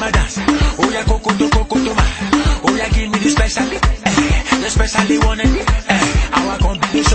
my dance. Oh yeah, coco to coco to. Oh yeah, give me the special, eh, the special one. Eh, our combination.